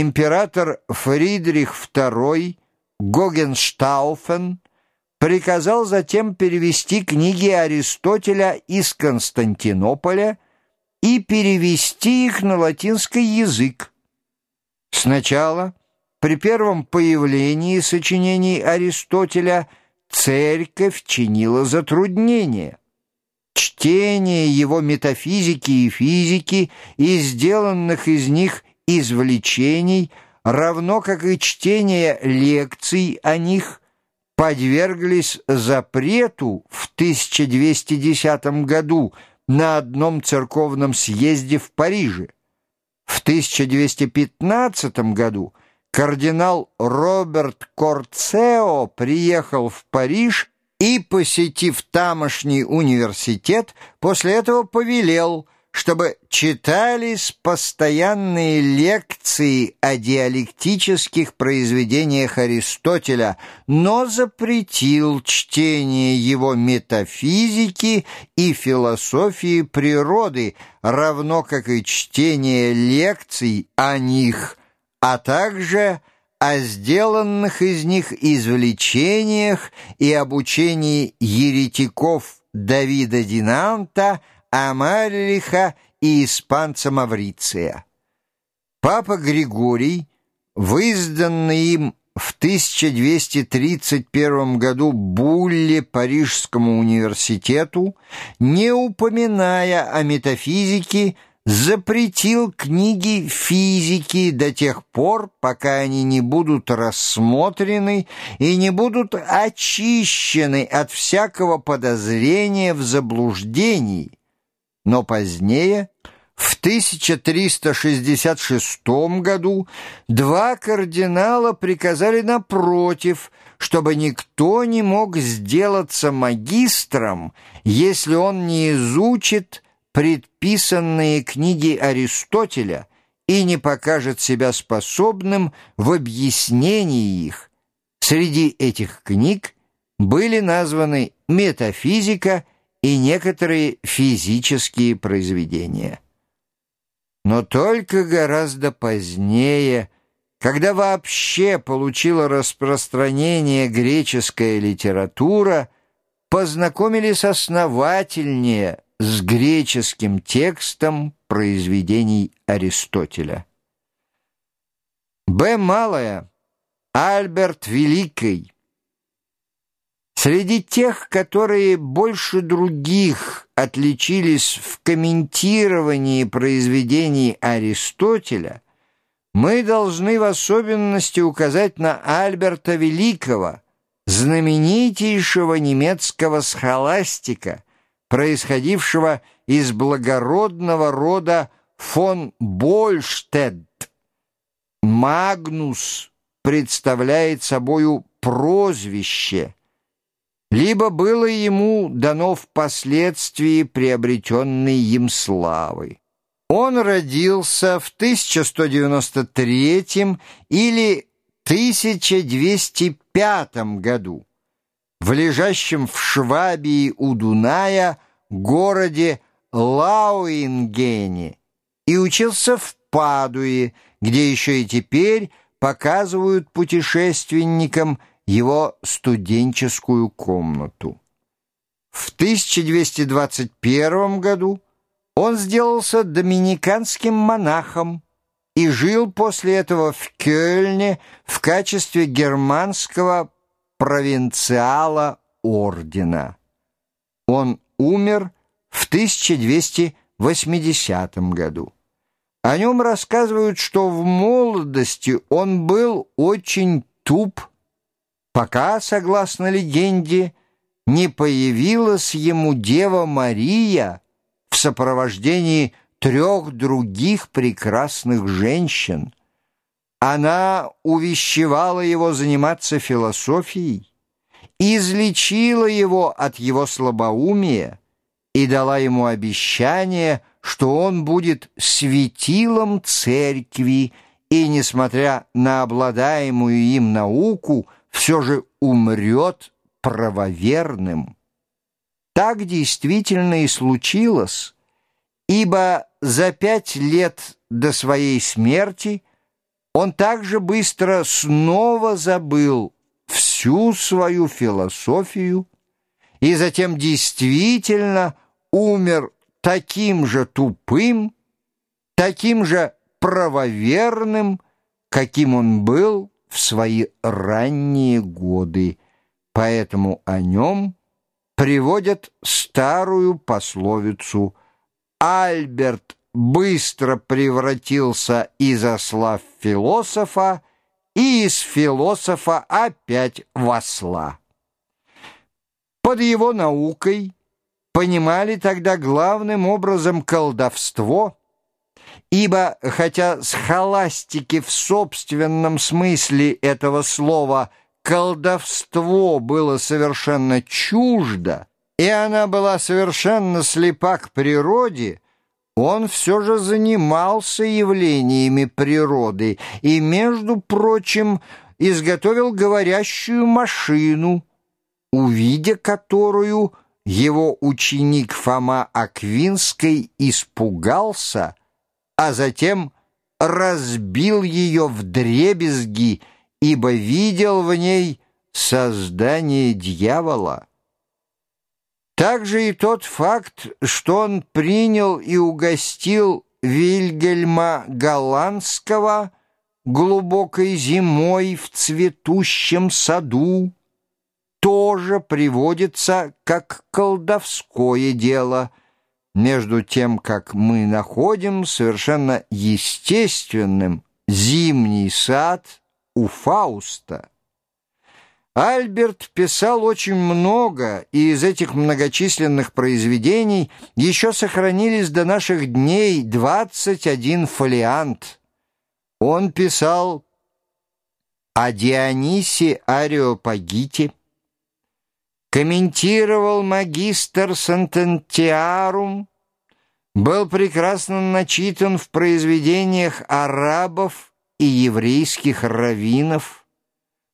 император Фридрих II Гогенштауфен приказал затем перевести книги Аристотеля из Константинополя и перевести их на латинский язык. Сначала, при первом появлении сочинений Аристотеля, церковь чинила затруднения. Чтение его метафизики и физики и сделанных из них извлечений, равно как и чтение лекций о них, подверглись запрету в 1210 году на одном церковном съезде в Париже. В 1215 году кардинал Роберт Корцео приехал в Париж и, посетив тамошний университет, после этого повелел – чтобы читались постоянные лекции о диалектических произведениях Аристотеля, но запретил чтение его метафизики и философии природы, равно как и чтение лекций о них, а также о сделанных из них извлечениях и обучении еретиков Давида Динанта – Амальриха и испанца Мавриция. Папа Григорий, выизданный им в 1231 году Булле Парижскому университету, не упоминая о метафизике, запретил книги физики до тех пор, пока они не будут рассмотрены и не будут очищены от всякого подозрения в заблуждении, но позднее, в 1366 году, два кардинала приказали напротив, чтобы никто не мог сделаться магистром, если он не изучит предписанные книги Аристотеля и не покажет себя способным в объяснении их. Среди этих книг были названы «Метафизика» и некоторые физические произведения. Но только гораздо позднее, когда вообще получила распространение греческая литература, познакомились основательнее с греческим текстом произведений Аристотеля. Б. Малая. Альберт Великий. Среди тех, которые больше других отличились в комментировании произведений Аристотеля, мы должны в особенности указать на Альберта Великого, знаменитейшего немецкого схоластика, происходившего из благородного рода фон Больштедт. Магнус представляет собою прозвище – либо было ему дано впоследствии приобретенной им славы. Он родился в 1193 или 1205 году в лежащем в Швабии у Дуная городе Лауингене и учился в Падуе, где еще и теперь показывают путешественникам его студенческую комнату. В 1221 году он сделался доминиканским монахом и жил после этого в Кёльне в качестве германского провинциала ордена. Он умер в 1280 году. О нем рассказывают, что в молодости он был очень туп пока, согласно легенде, не появилась ему Дева Мария в сопровождении трех других прекрасных женщин. Она увещевала его заниматься философией, излечила его от его слабоумия и дала ему обещание, что он будет светилом церкви и, несмотря на обладаемую им науку, все же умрет правоверным. Так действительно и случилось, ибо за пять лет до своей смерти он также быстро снова забыл всю свою философию и затем действительно умер таким же тупым, таким же правоверным, каким он был в свои ранние годы. Поэтому о нем приводят старую пословицу «Альберт быстро превратился из осла в философа и из философа опять в осла». Под его наукой понимали тогда главным образом колдовство, ибо хотя схоластики в собственном смысле этого слова колдовство было совершенно чуждо, и она была совершенно слепа к природе, он все же занимался явлениями природы и, между прочим, изготовил говорящую машину, увидя которую – его ученик Фома Аквинский испугался, а затем разбил ее в дребезги, ибо видел в ней создание дьявола. Также и тот факт, что он принял и угостил Вильгельма Голландского глубокой зимой в цветущем саду, тоже приводится как колдовское дело, между тем, как мы находим совершенно естественным зимний сад у Фауста. Альберт писал очень много, и из этих многочисленных произведений еще сохранились до наших дней 21 фолиант. Он писал о Дионисе Ареопагите, комментировал магистр Сантентиарум, был прекрасно начитан в произведениях арабов и еврейских раввинов,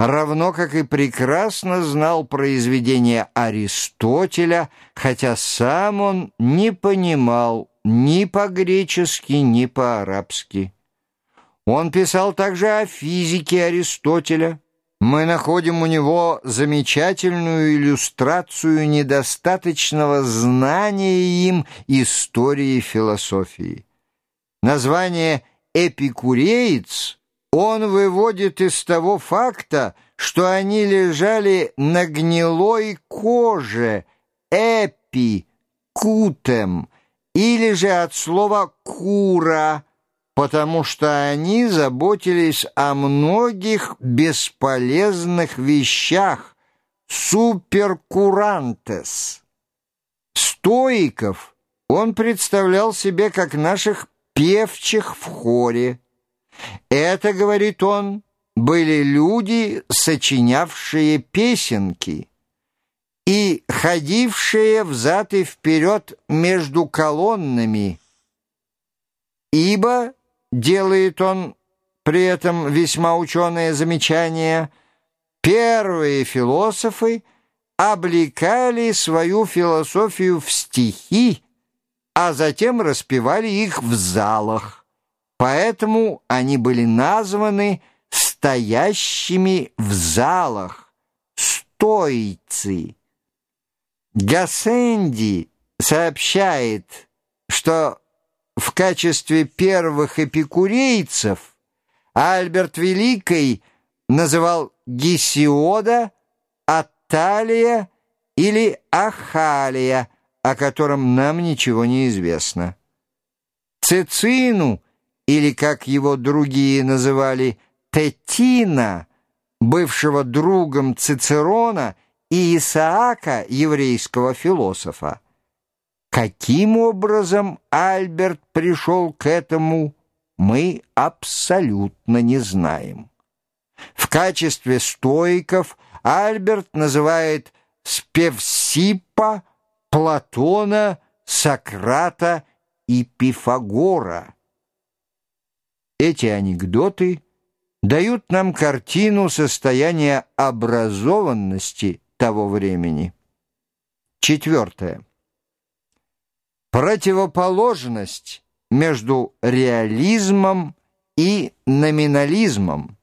равно как и прекрасно знал произведения Аристотеля, хотя сам он не понимал ни по-гречески, ни по-арабски. Он писал также о физике Аристотеля, мы находим у него замечательную иллюстрацию недостаточного знания им истории философии. Название «эпикуреец» он выводит из того факта, что они лежали на гнилой коже «эпи», «кутем», или же от слова «кура», потому что они заботились о многих бесполезных вещах, суперкурантес. Стоиков он представлял себе как наших певчих в хоре. Это, говорит он, были люди, сочинявшие песенки и ходившие взад и вперед между колоннами, ибо делает он при этом весьма ученое замечание, первые философы облекали свою философию в стихи, а затем распевали их в залах. Поэтому они были названы стоящими в залах, стойцы. Гассенди сообщает, что в качестве первых эпикурейцев Альберт Великий называл Гесиода, Атталия или Ахалия, о котором нам ничего не известно. Цицину, или, как его другие называли, Тетина, бывшего другом Цицерона и Исаака, еврейского философа, Каким образом Альберт пришел к этому, мы абсолютно не знаем. В качестве стоиков Альберт называет Спевсипа, Платона, Сократа и Пифагора. Эти анекдоты дают нам картину состояния образованности того времени. Четвертое противоположность между реализмом и номинализмом.